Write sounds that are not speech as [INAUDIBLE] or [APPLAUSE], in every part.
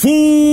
Furioso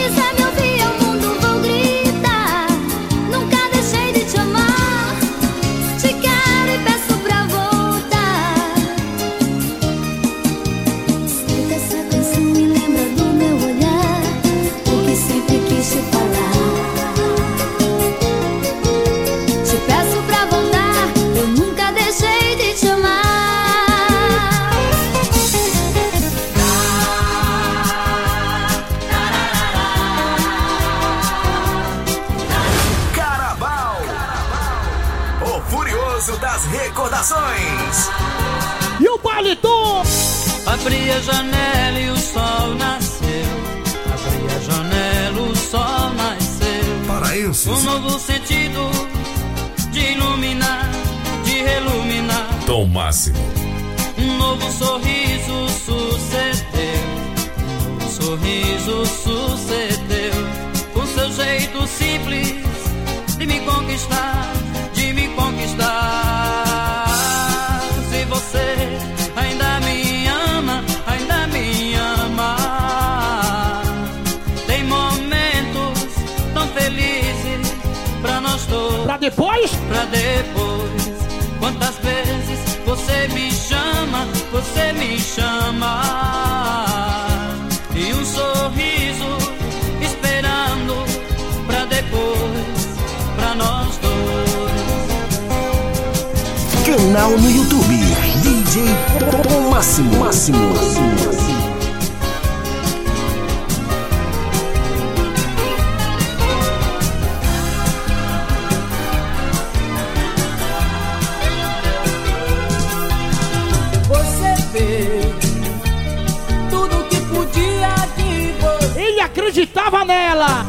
Se não quiser Canal no YouTube. DJ Tom Máximo. Máximo. Você fez tudo que podia de você. Ele acreditava nela!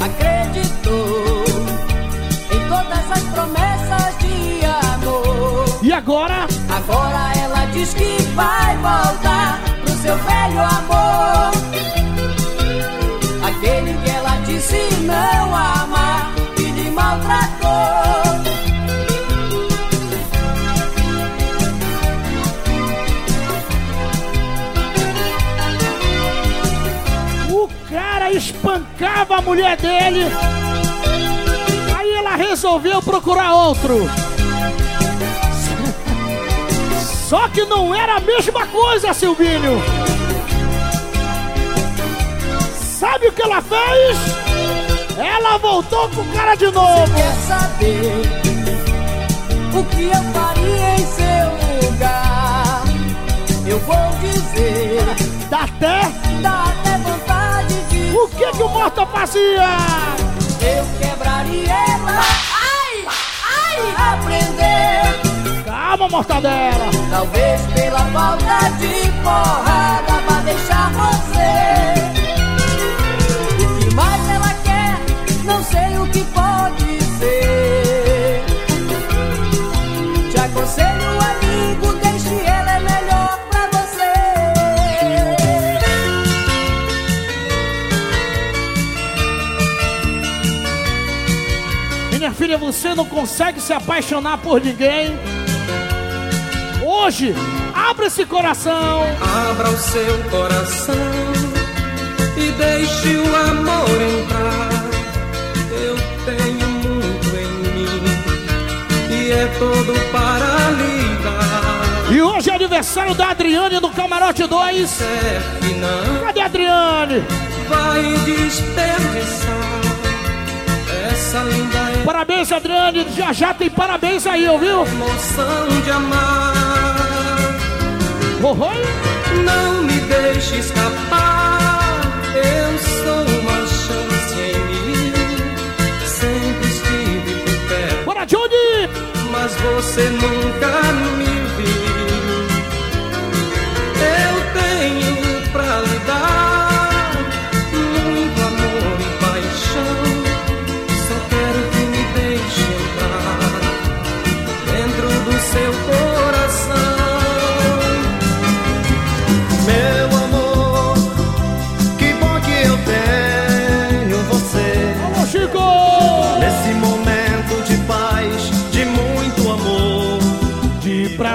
Agora? Ela diz que vai voltar pro seu velho amor. Aquele que ela disse não amar e lhe maltratou. O cara espancava a mulher dele. Aí ela resolveu procurar outro. Só que não era a mesma coisa, Silvinho. Sabe o que ela fez? Ela voltou com o cara de novo. Quer saber o que eu faria em seu lugar? Eu vou dizer, Dá até. dá até vontade de. O que que o Morta fazia? Eu quebraria ela. Ai, ai, aprender. Calma, mortadela. Talvez pela falta de porrada vá deixar você. O que mais ela quer, não sei o que pode ser. Te aconselho, amigo, deixe ela, é melhor pra você. Minha filha, você não consegue se apaixonar por ninguém Hoje, abre esse coração. Abra o seu coração e deixe o amor entrar. Eu tenho muito em mim e é todo para lhe dar. E hoje é aniversário da Adriane no Camarote 2. É Cadê a Adriane? vai desperdiçar essa linda Parabéns, Adriane. Já já tem parabéns aí, ouviu? emoção de amar. Não me deixe escapar. Eu sou uma chance em mim. Sempre estive por perto, Bora, Johnny! mas você nunca me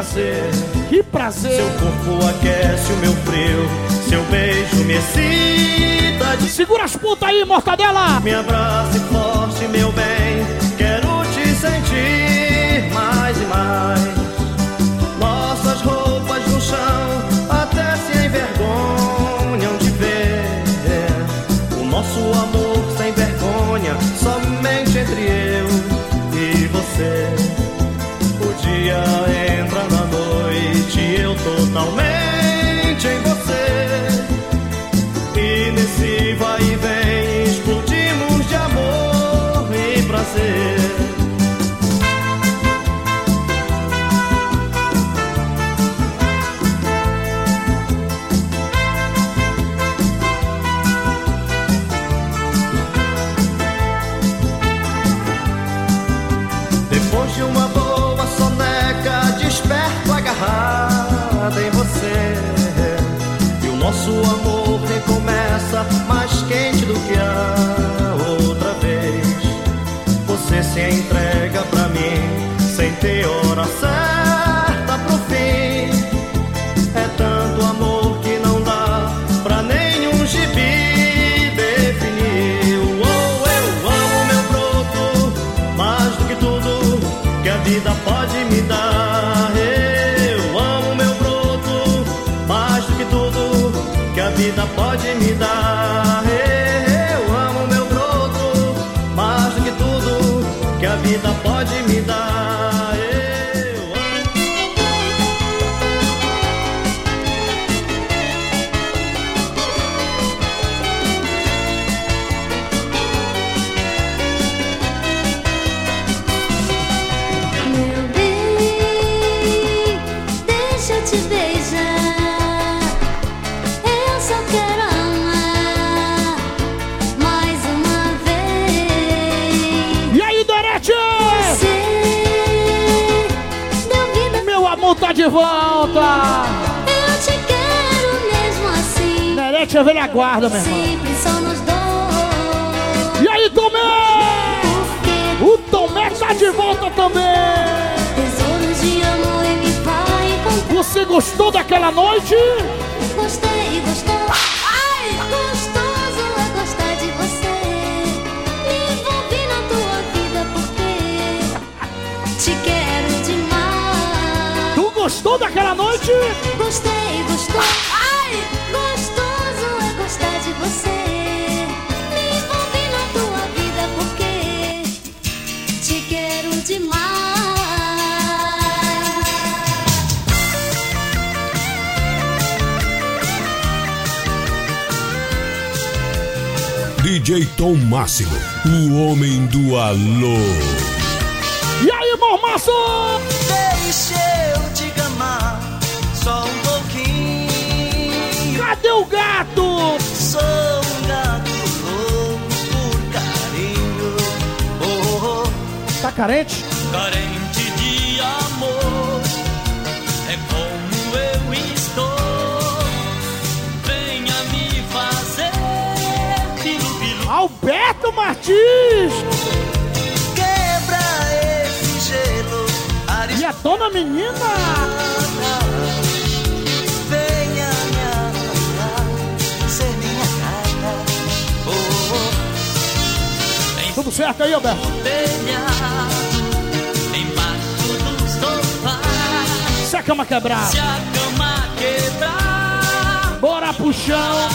prazer. Que prazer. Seu corpo aquece o meu frio, seu beijo me excita. De... Segura as putas aí, mortadela! Me abrace forte, meu bem. Quero te sentir mais e mais. Nossas roupas no chão até se envergonham de ver. O nosso amor sem vergonha, somente entre eu e você. O dia eu totalmente em você. E nesse vai e vem explodimos de amor e prazer. Em você. E o nosso amor recomeça mais quente do que a outra vez. Você se entrega vida pode me dar. Volta! eu te quero mesmo assim. Dorete é velha guarda, meu irmão. Sempre só nos dois. E aí, Tomé? O Tomé tá de volta também! tesouros de amor ele vai encontrar. Você gostou daquela noite? Daquela noite? Gostei, gostou. Ai, gostoso é gostar de você. Me envolvi na tua vida porque te quero demais. DJ Tom Máximo, o homem do alô. E aí, mormaço? Deixa o gato? Sou um gato louco por carinho. Oh, oh, Tá carente? carente de amor. É como eu estou. Venha me fazer pilu-pilu. Alberto Martins! Quebra olhares. E a dona menina? Tudo certo aí, Alberto? Se a cama quebrar, Se a cama quebrar, bora pro chão.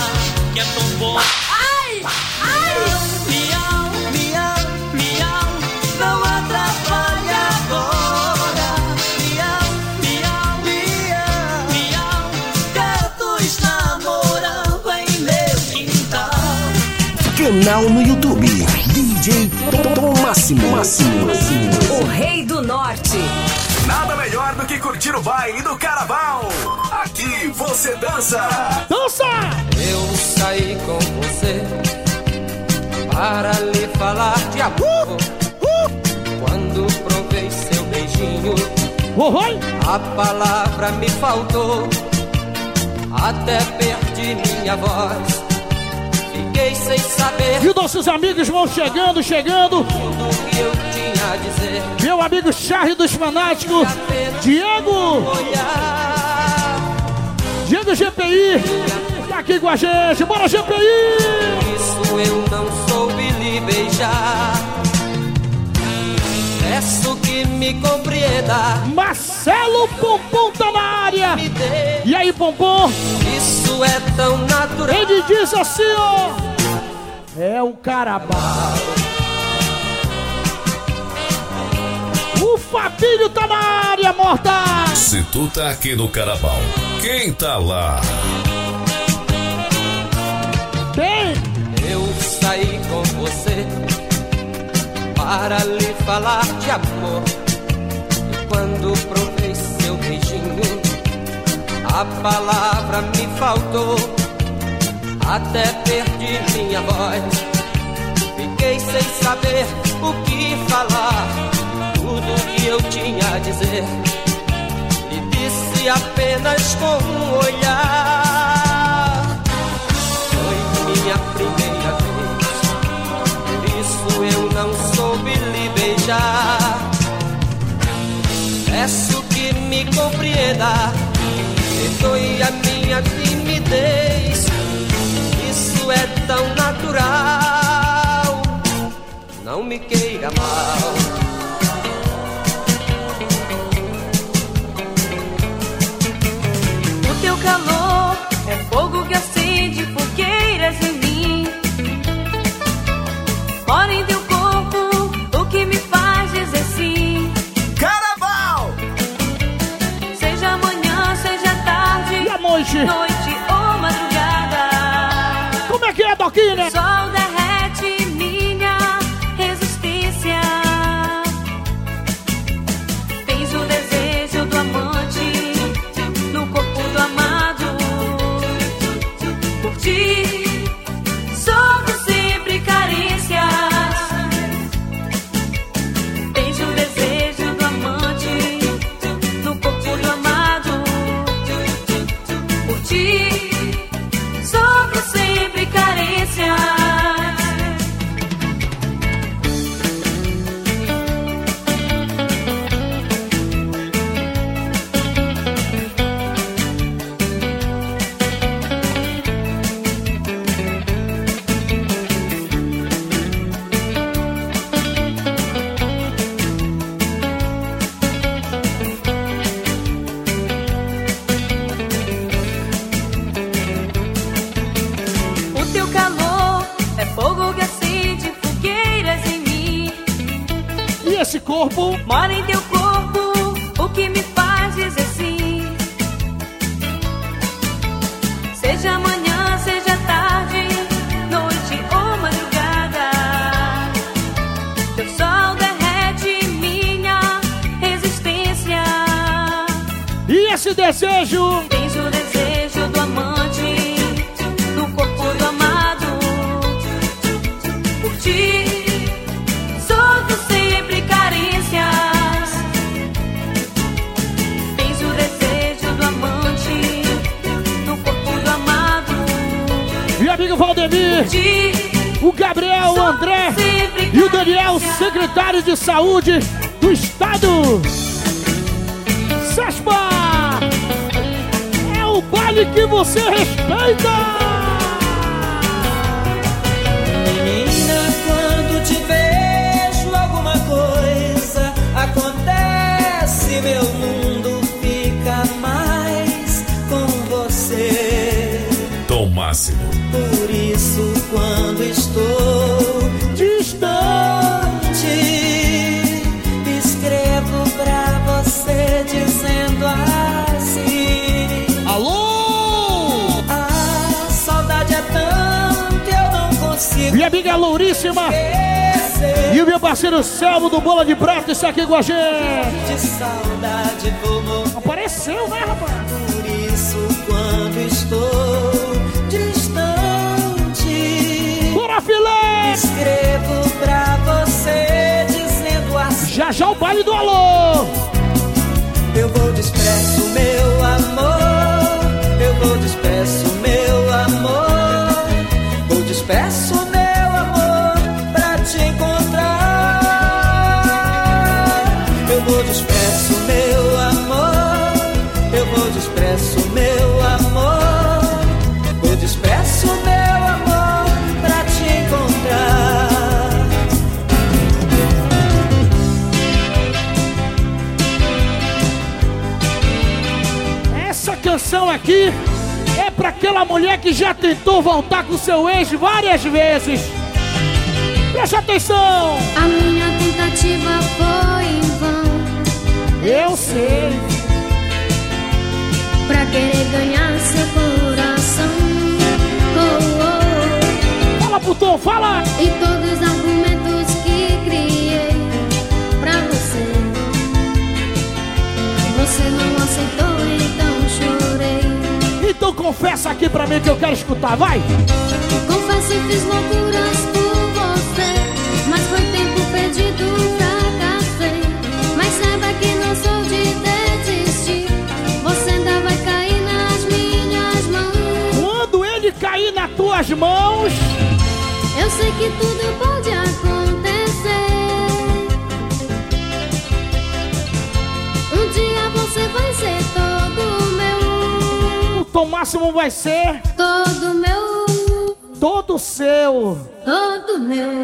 que é tão bom. Ai, ai, Miau, miau, miau, não atrapalhe agora. Miau, miau, miau, miau, gatos namorando em meu quintal. Canal no YouTube. DJ Tom Máximo. Máximo. O Rei do Norte. Nada melhor do que curtir o baile do Carnaval. Aqui você dança. Dança! Eu saí com você para lhe falar de amor. Quando provei seu beijinho, Oi, a palavra me faltou. Até perdi minha voz. Fiquei sem saber E os nossos amigos vão chegando, chegando. tudo que eu tinha a dizer. Meu amigo Charlie dos Fanáticos, Diego, Diego GPI, tá aqui com a gente. Bora, GPI! isso eu não soube lhe beijar. Peço que me compreenda. Marcelo Pompom tá na área. E aí, Pompom? isso é tão natural. Ele diz assim, ó. É o carabao. O Fabinho tá na área, morta. Se tu tá aqui no Carabal, quem tá lá? Tem. Eu saí com você para lhe falar de amor. E quando provei seu beijinho, a palavra me faltou. Até perdi minha voz. Fiquei sem saber o que falar. Tudo que eu tinha a dizer. E disse apenas com um olhar. Foi minha primeira vez. Por isso eu não soube lhe beijar. Peço que me compreenda. Perdoe a minha timidez. Tão natural. Não me queira mal. O Gabriel, o André e o Daniel, secretário de saúde do estado. Vespa! É o baile que você respeita! Isso, quando estou distante, escrevo pra você dizendo assim: Alô! A saudade é tanta, eu não consigo. Minha amiga Louríssima esquecer. e o meu parceiro Selmo do Bola de Prata está aqui com a gente. De saudade vou morrer. Apareceu, né, rapaz? Por isso, quando estou filé! escrevo pra você dizendo assim: Já já o baile do alô! Eu vou desprezo, meu amor. Eu vou desprezo, aquela mulher que já tentou voltar com seu ex várias vezes. Preste atenção! A minha tentativa foi em vão Eu sei. pra querer ganhar seu coração. Oh, Fala pro Tom, fala! oh. E todos os argumentos Então confessa aqui pra mim que eu quero escutar, vai! Confesso que fiz loucuras por você, mas foi tempo perdido, fracassei. Mas saiba que não sou de desistir, você ainda vai cair nas minhas mãos. Quando ele cair nas tuas mãos, Eu sei que tudo pode acontecer. O Máximo vai ser todo meu, todo seu. todo meu. [LAUGHS]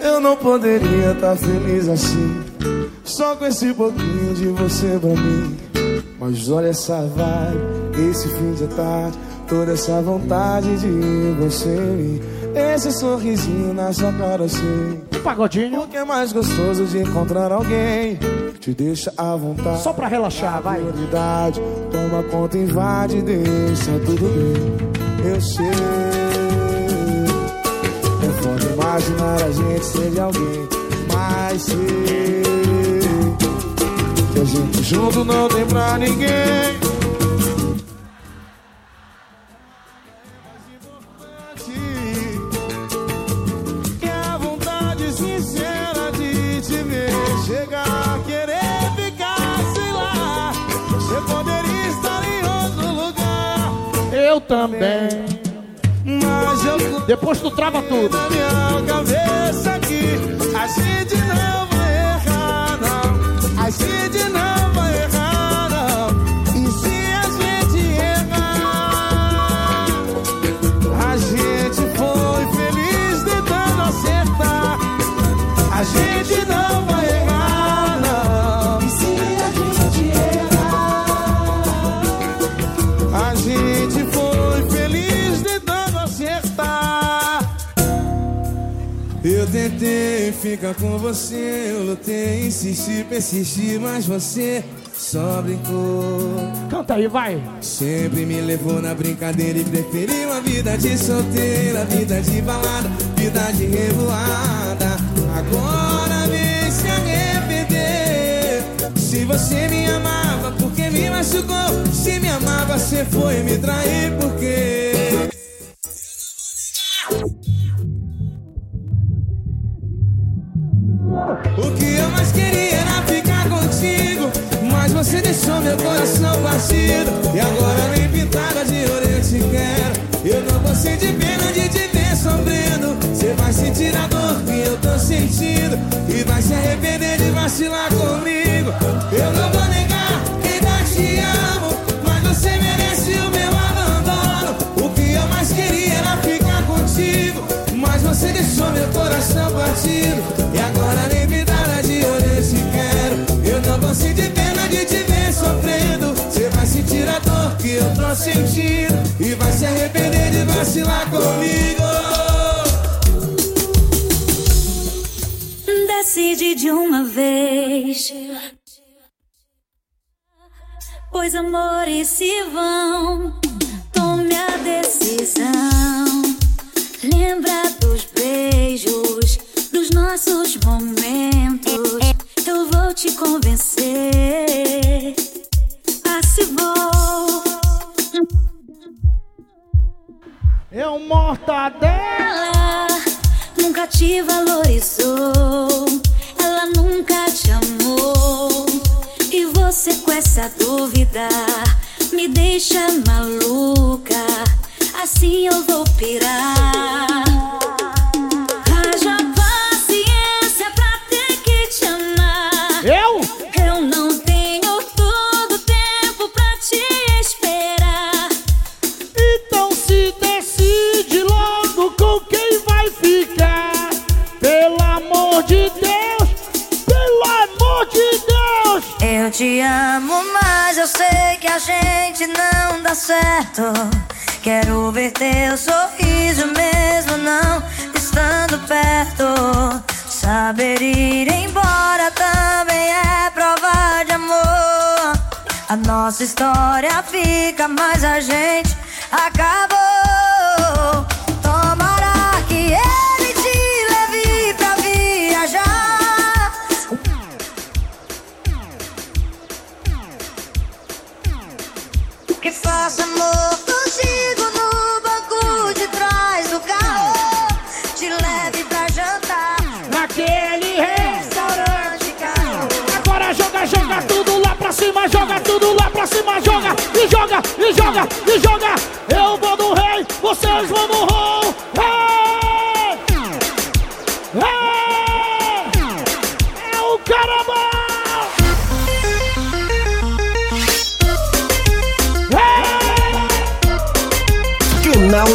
Eu não poderia estar feliz assim, só com esse pouquinho de você pra mim. Mas olha essa vibe, esse fim de tarde, toda essa vontade de você. Esse sorrisinho na sua cara assim. Pagodinho, O que é mais gostoso de encontrar alguém que te deixa à vontade. só pra relaxar, vai. Prioridade, toma conta, invade, deixa tudo bem. Eu sei. É foda imaginar a gente ser de alguém, mas sei que a gente junto não tem pra ninguém. Também. mas eu Depois tu trava tudo. na minha cabeça que a gente não vai errar, não. A gente ficar com você, eu lutei, insisti, persisti, mas você só brincou. Canta aí, vai. Sempre me levou na brincadeira e preferiu a vida de solteira, vida de balada, vida de revoada. Agora vem se arrepender. Se você me amava, porque me machucou? Se me amava, você foi me trair, porque. Meu coração partido E agora nem pintada de eu te quero Eu não vou sentir pena de te ver sofrendo Você vai sentir a dor que eu tô sentindo E vai se arrepender de vacilar comigo. Eu não vou negar que ainda te amo, mas você merece o meu abandono. O que eu mais queria era ficar contigo, mas você deixou meu coração partido. Sentindo e vai se arrepender de vacilar comigo. Decide de uma vez. Pois amores se vão. Tome a decisão. Lembra dos beijos, dos nossos momentos. Eu vou te convencer. Ah, se. Eu mortadela. Ela nunca te valorizou. Ela nunca te amou. E você com essa dúvida me deixa maluca. Assim eu vou pirar. Te amo, mas eu sei que a gente não dá certo. Quero ver teu sorriso mesmo não estando perto. Saber ir embora também é prova de amor. A nossa história fica, mas a gente acabou. Cima, joga e joga, e joga, e joga. Eu vou no rei, vocês vão no rol. É o caramba! Canal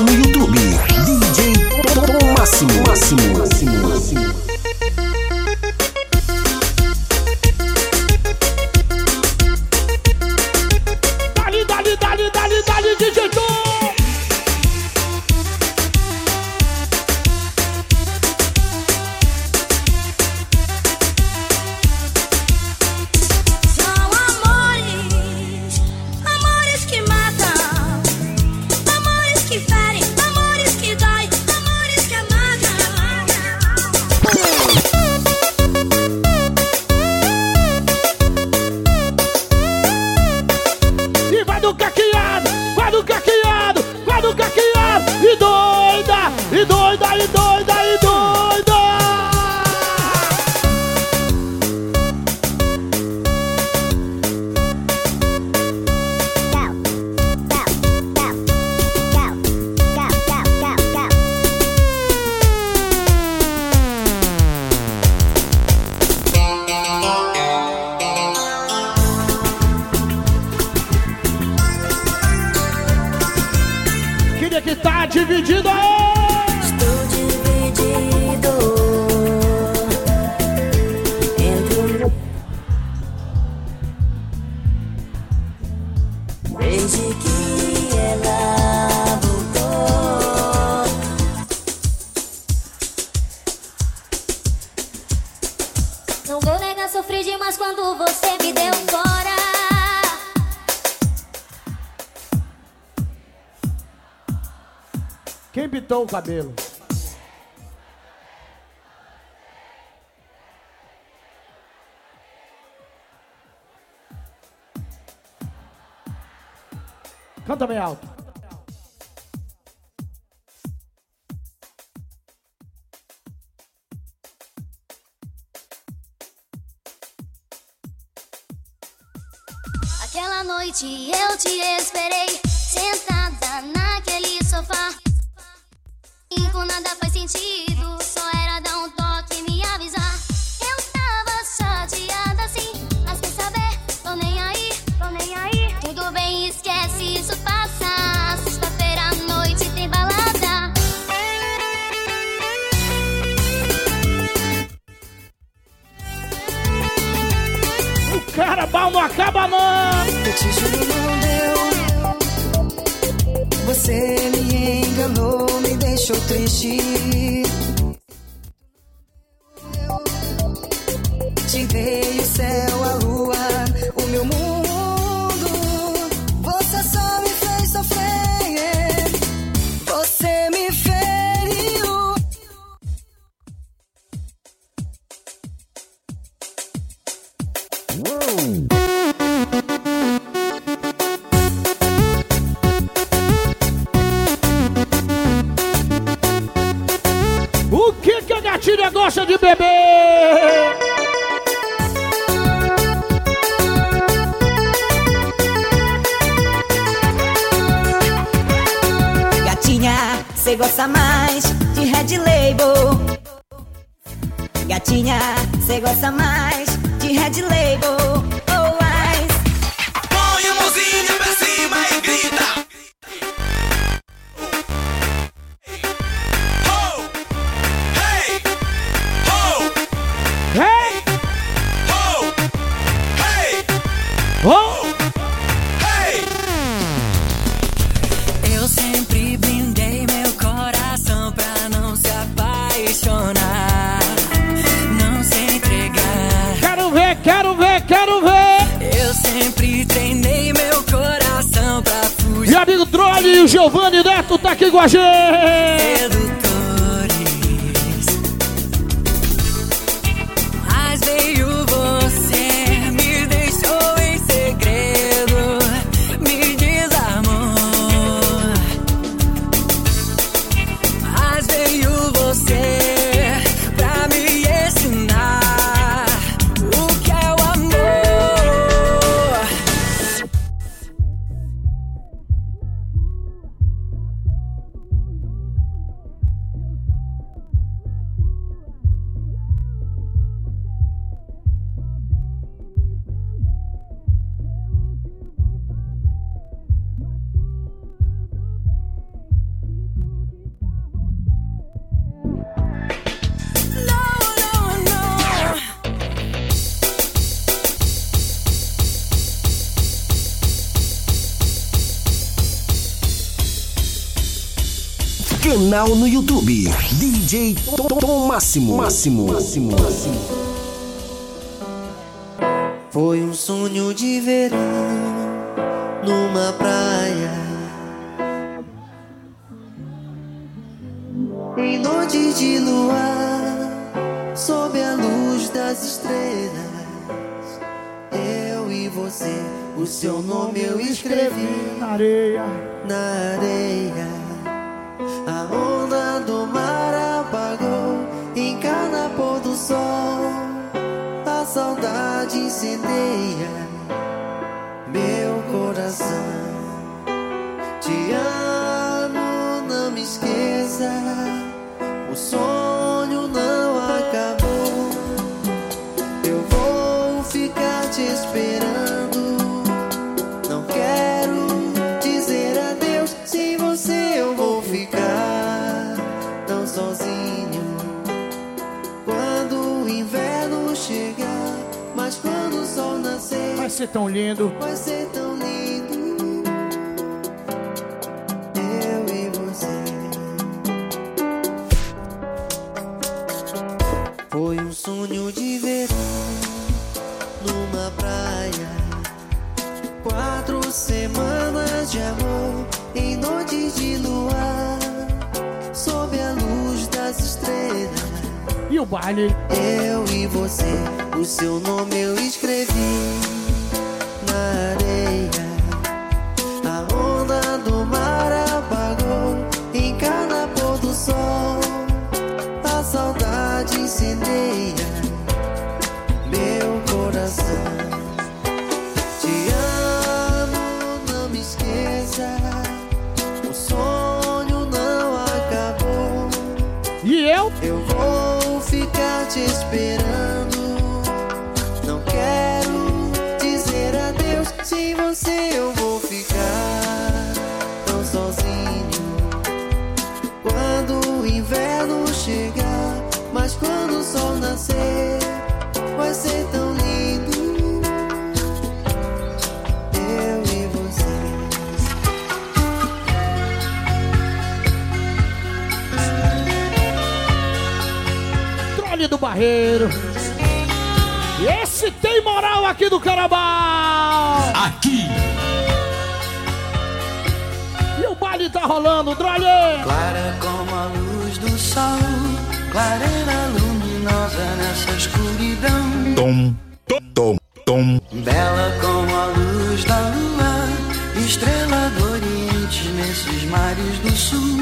Que tá dividido o cabelo? Canta bem alto. Aquela noite eu te esperei, sentada Então nada faz sentido. Só era dar um toque e me avisar. Eu tava chateada assim, mas sem saber? Tô nem aí, tô nem aí. Tudo bem, esquece, isso passa. Sexta-feira à noite tem balada. O cara bal não acaba não. Eu te juro, não deixou triste. E o Giovanni Neto tá aqui com a gente. DJ Tom Máximo. Máximo. Máximo. Foi um sonho de verão numa praia. Em noite de luar, sob a luz das estrelas. Eu e você, o seu nome eu escrevi na areia. Na areia. A onda do mar incendeia meu coração. Vai ser tão lindo. vai ser tão lindo. Eu e você. Foi um sonho de verão numa praia. Quatro semanas de amor em noite de luar, sob a luz das estrelas. E o baile? Eu e você, o seu nome eu escrevi esqueça. O sonho não acabou. E eu? Eu vou ficar te esperando. Do Barreiro. E esse tem moral aqui do Carabal. Aqui. E o baile tá rolando, Drolhe. Clara como a luz do sol, clareira luminosa nessa escuridão. Tom, tom, tom, tom. Bela como a luz da lua, estrela do oriente nesses mares do sul.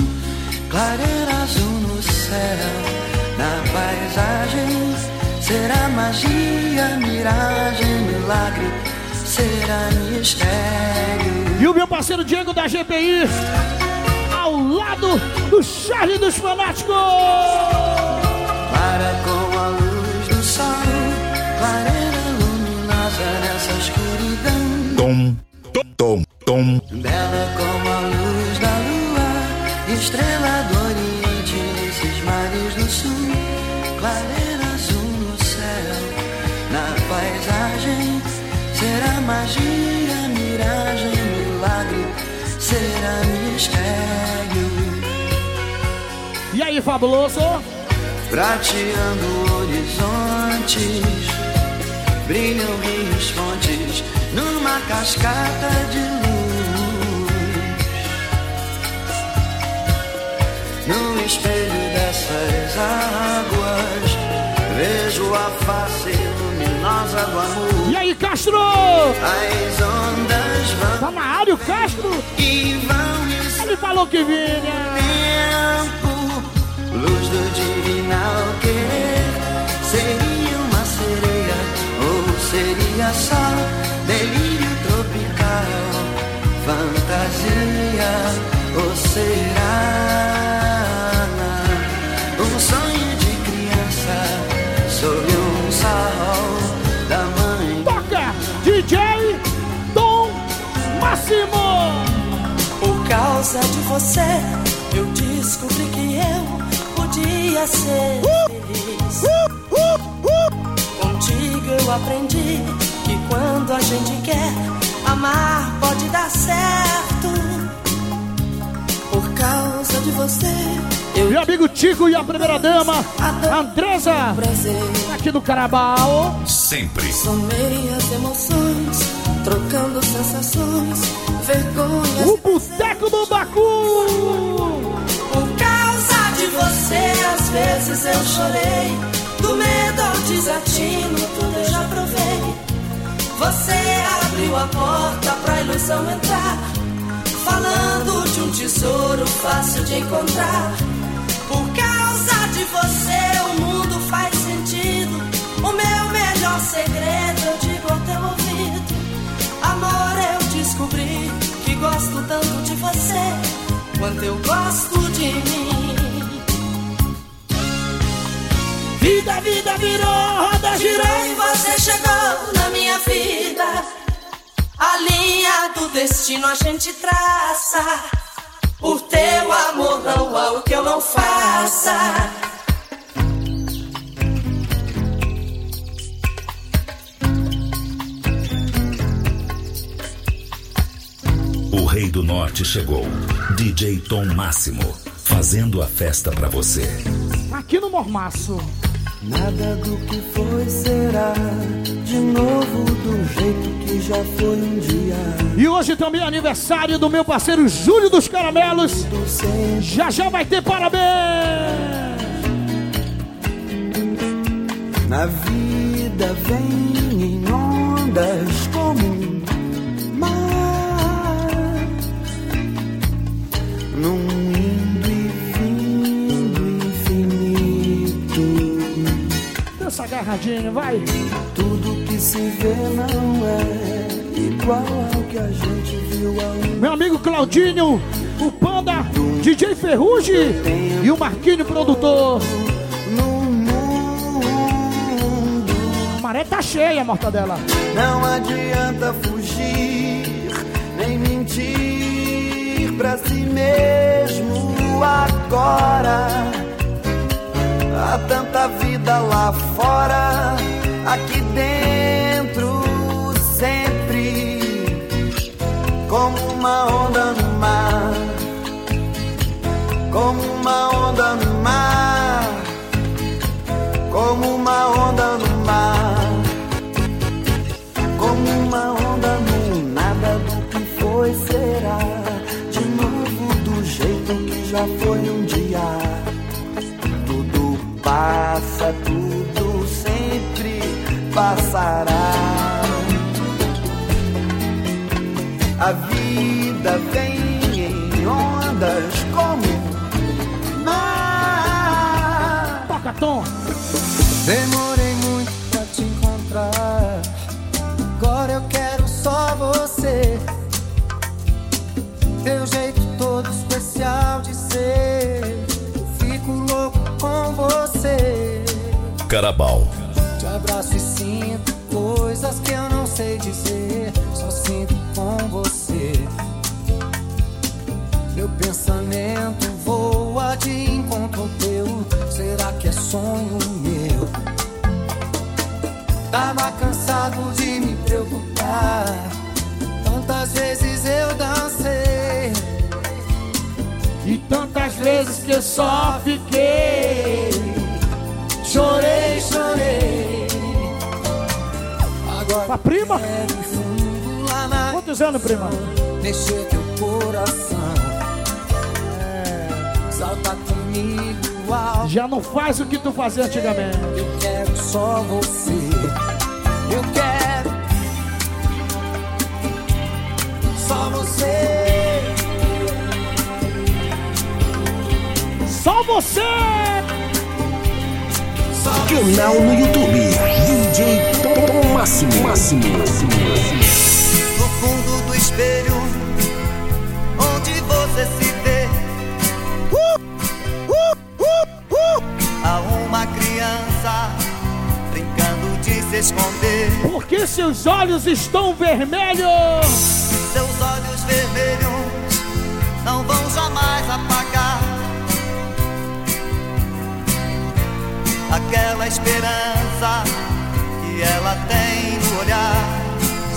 Clareira azul no céu, na paisagem. Será magia, miragem, milagre, será mistério. E o meu parceiro Diego da GPI. Ao lado do Charlie dos Fanáticos. Clara como a luz do sol, clareira luminosa nessa escuridão. Tom, tom, tom, tom. Fabuloso? Prateando horizontes, brilham rios, fontes, numa cascata de luz. No espelho dessas águas, vejo a face luminosa do amor. E aí, Castro? As ondas vão Tá na área o Castro? e vão Ele falou que vinha. Luz do divinal querer. Seria uma sereia ou seria só delírio tropical, fantasia ou será um sonho de criança sob um sol da mãe? Toca! DJ Tom Máximo! Por causa de você, eu descobri que podia ser feliz. Contigo eu aprendi que quando a gente quer amar, pode dar certo. Por causa de você, eu Meu amigo Tico e a primeira dama, Andresa, aqui do Carabao. Sempre. Somei as emoções, trocando sensações, vergonhas. O Boteco do Bacu! Vezes eu chorei. Do medo ao desatino, tudo eu já provei. Você abriu a porta pra ilusão entrar. Falando de um tesouro fácil de encontrar. Por causa de você, o mundo faz sentido. O meu melhor segredo eu digo ao teu ouvido. Amor, eu descobri que gosto tanto de você quanto eu gosto de mim. Vida, vida virou, roda girou. E você chegou na minha vida. A linha do destino a gente traça. Por teu amor não há o que eu não faça. O Rei do Norte chegou. DJ Tom Máximo. Fazendo a festa pra você. Aqui no Mormaço. Nada do que foi será de novo do jeito que já foi um dia. E hoje também é aniversário do meu parceiro Júlio dos Caramelos. Já já vai ter parabéns! Na vida vem em ondas como um Dança agarradinho, vai! Tudo que se vê não é igual ao que a gente viu ao Meu amigo Claudinho, o Panda, DJ Ferrugem e o Marquinho produtor. no mundo. A maré tá cheia, mortadela. Não adianta fugir, nem mentir pra si mesmo agora. Há tanta vida vida lá fora, aqui dentro sempre, como uma onda no mar, como uma onda no mar, como uma onda no mar, como uma onda no nada do que foi será, de novo do jeito que já foi. Passa, tudo sempre passará. A vida vem em ondas como mar. Toca, Tom. Demorei muito pra te encontrar. Agora eu quero só você. Teu jeito todo especial de ser. Fico louco com você. Carabal. Te abraço e sinto coisas que eu não sei dizer. Só sinto com você. Meu pensamento voa de encontro teu. Será que é sonho meu? Tava cansado de me preocupar. Tantas vezes eu dancei. E tantas vezes que eu só fiquei. Chorei, chorei. Agora Pra prima? Quantos anos, prima? mexer teu coração. É, salta comigo alto. Já não faz o que tu fazia antigamente. Eu quero só você. Eu quero só você. Só você! Canal no YouTube. DJ Tom Máximo. Máximo. No fundo do espelho, onde você se vê, há uma criança brincando de se esconder. Por que seus olhos estão vermelhos? Seus olhos vermelhos não vão jamais apagar aquela esperança que ela tem no olhar.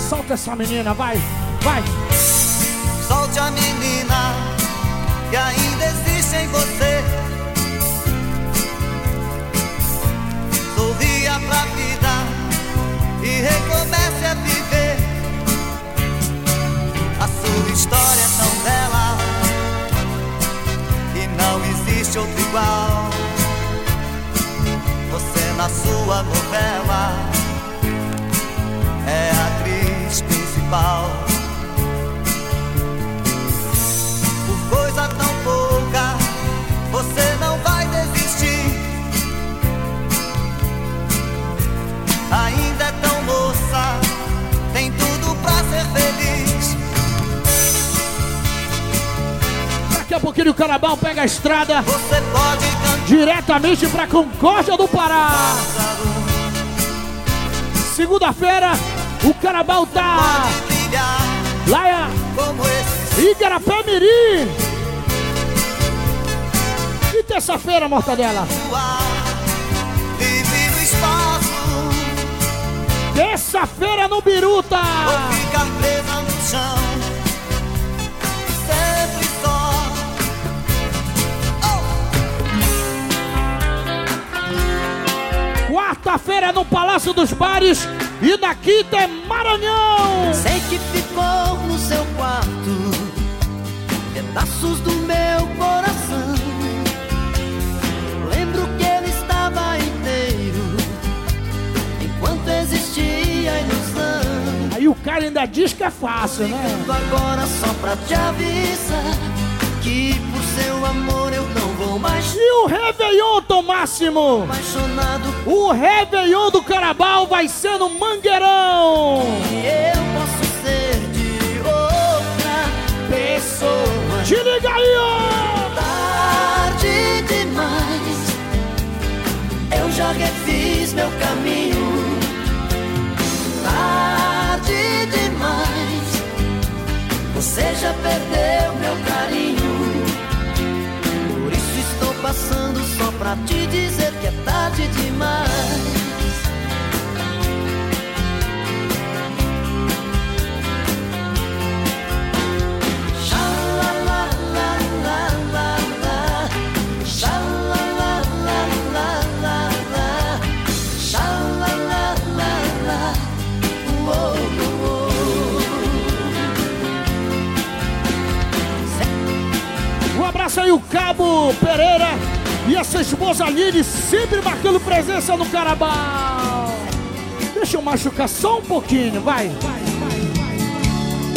Solta essa menina, vai, vai. Solte a menina que ainda existe em você. Sorria pra vida e recomece a viver. A sua história é tão bela que não existe outro igual. Na sua novela é a atriz principal. Por coisa tão pouca, você não vai desistir. Ainda é tão moça, tem tudo pra ser feliz. Daqui a pouquinho o Carabal pega a estrada Você pode. Diretamente pra Concórdia do Pará. Segunda-feira, o Carabal tá lá em Igarapé Mirim. E terça-feira, Mortadela? Terça-feira no Biruta. ou ficar presa no chão Quarta-feira no Palácio dos Bares. E na quinta é Maranhão. Sei que ficou no seu quarto pedaços do meu coração. Lembro que ele estava inteiro enquanto existia a ilusão. Aí o cara ainda diz que é fácil, né? Agora só pra te avisar que seu amor eu não vou mais E o Réveillon, Tom Máximo? apaixonado. O Réveillon do Carabal vai ser no Mangueirão. E eu posso ser de outra pessoa. Te liga aí, ó. tarde demais. Eu já refiz meu caminho. Tarde demais. Você já perdeu meu carinho. Passando só pra te dizer que é tarde demais. Essa esposa Aline sempre marcando presença no Carabal. Deixa eu machucar só um pouquinho, vai.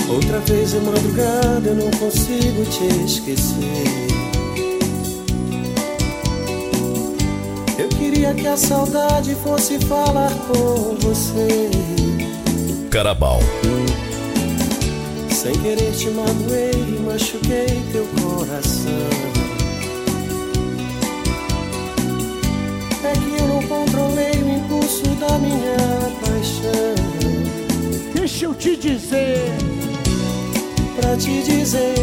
Outra vez de madrugada eu não consigo te esquecer. Eu queria que a saudade fosse falar com você. Carabal. Sem querer te magoei e machuquei teu coração. É que eu não controlei o impulso da minha paixão. Deixa eu te dizer. Pra te dizer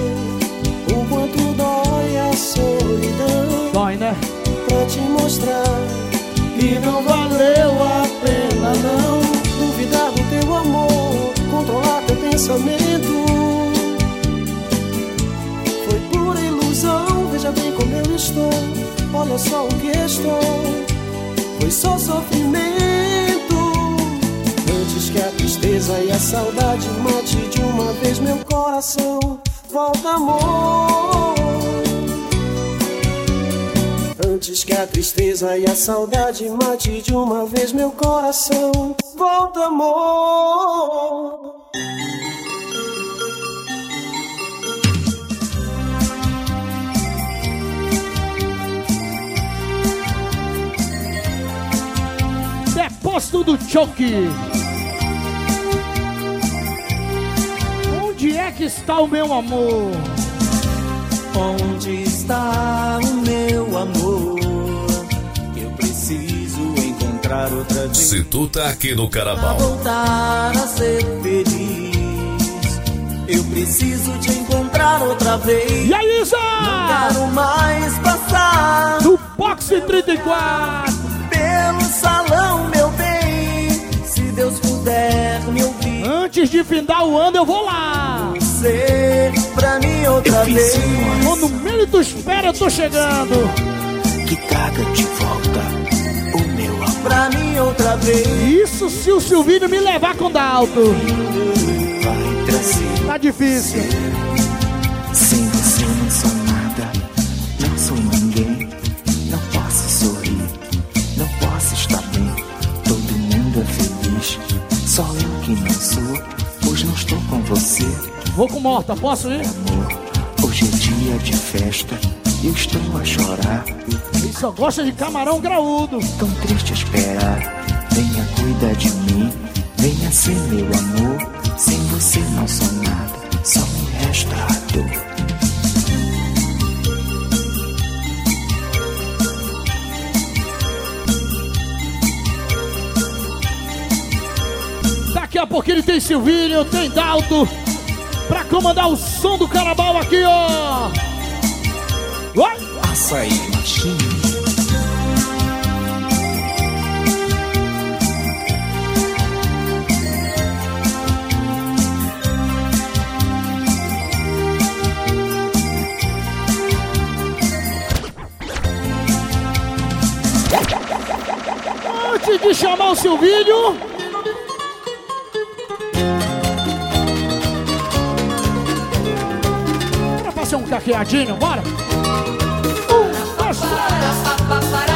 o quanto dói a solidão. Dói, né? Pra te mostrar que não valeu a pena não duvidar do teu amor, controlar teu pensamento. Foi pura ilusão, veja bem como eu estou. Olha só o que estou. Foi só sofrimento. Antes que a tristeza e a saudade mate de uma vez meu coração. Volta, amor. Antes que a tristeza e a saudade mate de uma vez meu coração. Volta, amor. Depósito do Choque. Onde é que está o meu amor? Onde está o meu amor? Eu preciso encontrar outra vez. Se tu tá aqui no Pra Carabal, voltar a ser feliz. Eu preciso te encontrar outra vez. E aí, Isa? Não quero mais passar do Boxe 34 pelo salão, meu Deus puder me ouvir. Antes de findar o ano, eu vou lá. Ser pra mim outra vez. No meio do espera, eu tô chegando. Que traga de volta o meu amor. Pra mim outra vez. Isso se o Silvinho me levar com Dalto. Vai trazer. Tá difícil. Que não sou. Hoje não estou com você, Vou com morta, posso ir? hoje é dia de festa. Eu estou a chorar, Ele só gosta de camarão graúdo. tão triste esperar. Venha cuidar de mim, venha ser meu amor. Sem você não sou nada, só me resta a dor. Daqui a pouquinho tem Silvinho, tem Dalto. Pra comandar o som do carabal aqui, ó. Oi? Açaí Machine. Antes de chamar o Silvinho. Fazer caqueadinho, bora? Um, dois, três.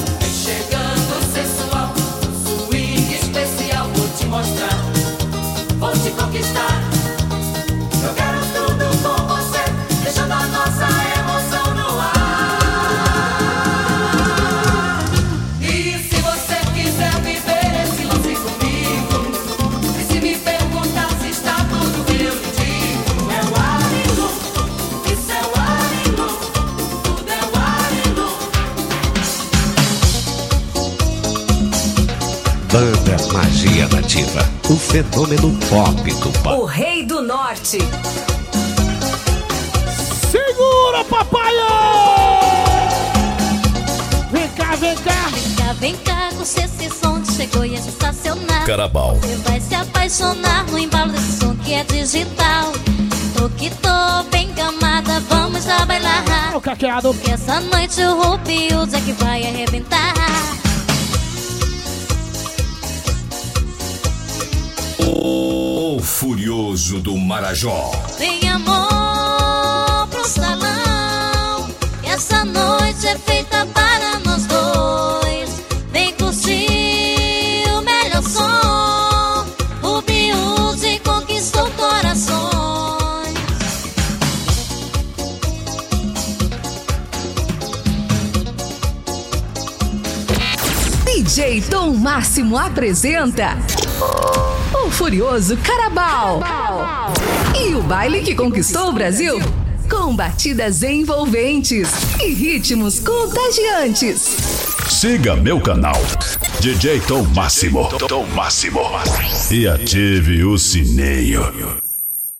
Banda Magia Nativa. O fenômeno pop do pop. O Rei do Norte. Segura, papai! Vem cá, vem cá. Vem cá, vem cá, com esse som que chegou e é sensacional. Carabal. Você vai se apaixonar no embalo desse som que é digital. Tô que tô bem gamada, vamos lá bailar. O caqueado. Que essa noite o Rubius é que vai arrebentar. O Furioso do Marajó. Vem amor pro salão. Essa noite é feita para nós dois. Vem curtir o melhor som. O Biuse conquistou corações. DJ Tom Máximo apresenta o Furioso Carabal. E o baile que conquistou o Brasil com batidas envolventes e ritmos contagiantes. Siga meu canal, DJ Tom Máximo. Tom Máximo. E ative o sininho.